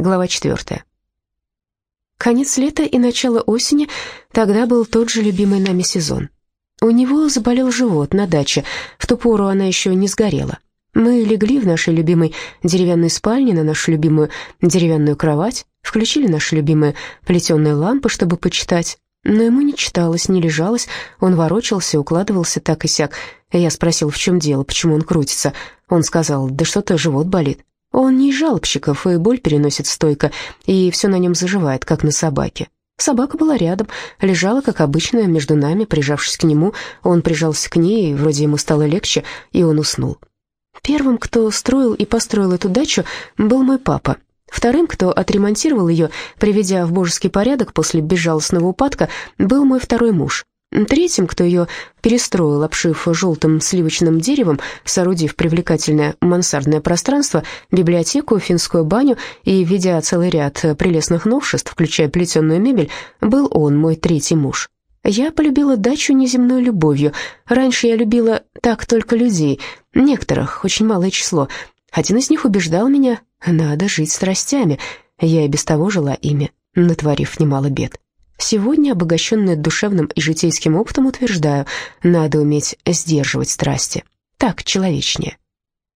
Глава четвертая. Конец лета и начало осени, тогда был тот же любимый нами сезон. У него заболел живот на даче, в ту пору она еще не сгорела. Мы легли в нашей любимой деревянной спальне на нашу любимую деревянную кровать, включили наши любимые плетеные лампы, чтобы почитать. Но ему не читалось, не лежалось, он ворочался, укладывался так и сяк. Я спросил, в чем дело, почему он крутится. Он сказал, да что-то живот болит. Он не жалобщиков, и боль переносит стойко, и все на нем заживает, как на собаке. Собака была рядом, лежала, как обычно, между нами, прижавшись к нему. Он прижался к ней, и вроде ему стало легче, и он уснул. Первым, кто строил и построил эту дачу, был мой папа. Вторым, кто отремонтировал ее, приведя в божеский порядок после безжалостного упадка, был мой второй муж. Третьим, кто ее перестроил, обшив желтым сливочным деревом, соорудив привлекательное мансардное пространство, библиотеку, финскую баню и введя целый ряд прелестных новшеств, включая плетеную мебель, был он, мой третий муж. Я полюбила дачу неземной любовью. Раньше я любила так только людей, некоторых, очень малое число. Один из них убеждал меня, надо жить страстями. Я и без того жила ими, натворив немало бед. Сегодня, обогащенная душевным и житейским опытом, утверждаю, надо уметь сдерживать страсти. Так человечнее.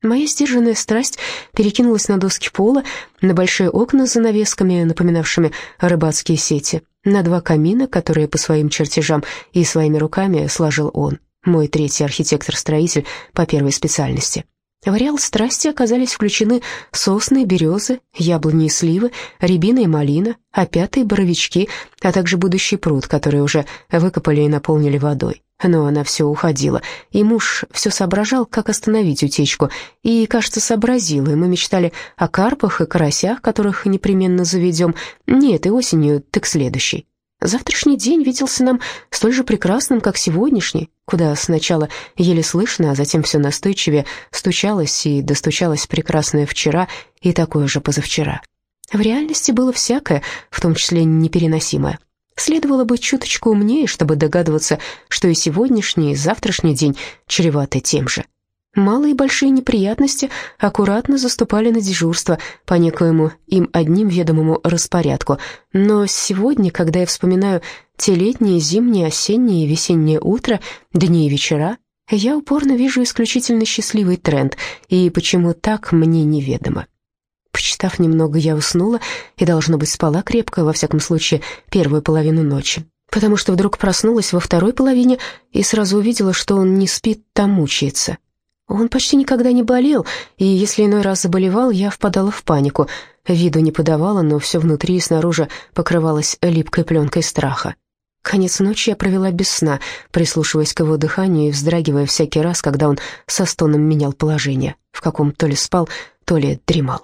Моя сдержанная страсть перекинулась на доски пола, на большие окна с занавесками, напоминавшими рыбацкие сети, на два камина, которые по своим чертежам и своими руками сложил он, мой третий архитектор-строитель по первой специальности. В ареал страсти оказались включены сосны, березы, яблони и сливы, рябина и малина, опятые боровички, а также будущий пруд, который уже выкопали и наполнили водой. Но она все уходила, и муж все соображал, как остановить утечку, и, кажется, сообразил, и мы мечтали о карпах и карасях, которых непременно заведем, не этой осенью, так следующей. Завтрашний день виделся нам столь же прекрасным, как сегодняшний, куда сначала еле слышно, а затем все настойчивее стучалось и достучалось прекрасное вчера и такое же позавчера. В реальности было всякое, в том числе непереносимое. Следовало быть чуточку умнее, чтобы догадываться, что и сегодняшний, и завтрашний день чреваты тем же. Малые и большие неприятности аккуратно заступали на дежурство по некоему им одним ведомому распорядку. Но сегодня, когда я вспоминаю те летние, зимние, осенние и весенние утра, дни и вечера, я упорно вижу исключительно счастливый тренд, и почему так, мне неведомо. Почитав немного, я уснула и, должно быть, спала крепко, во всяком случае, первую половину ночи, потому что вдруг проснулась во второй половине и сразу увидела, что он не спит, там мучается. Он почти никогда не болел, и если иной раз заболевал, я впадала в панику. Виду не подавала, но все внутри и снаружи покрывалось липкой пленкой страха. Конец ночи я провела без сна, прислушиваясь к его дыханию и вздрагивая всякий раз, когда он со стоном менял положение, в каком то ли спал, то ли дремал.